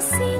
see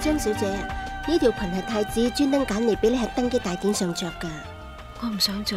张小姐，呢条裙系太子专登拣嚟俾你喺登基大典上着噶，我唔想着。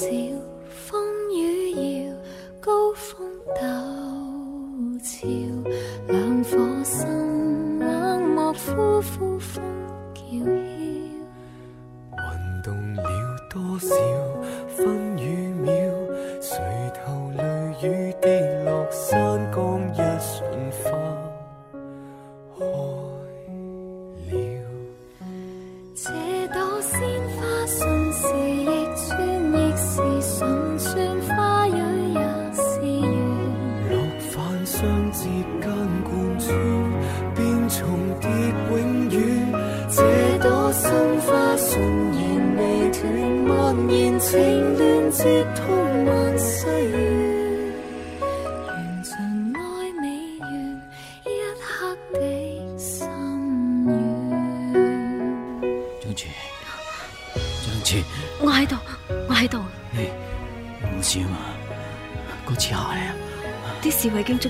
小风雨摇，高峰陡峭，两颗心冷漠，呼呼风叫嚣。运动了多少分与秒？垂头泪雨滴。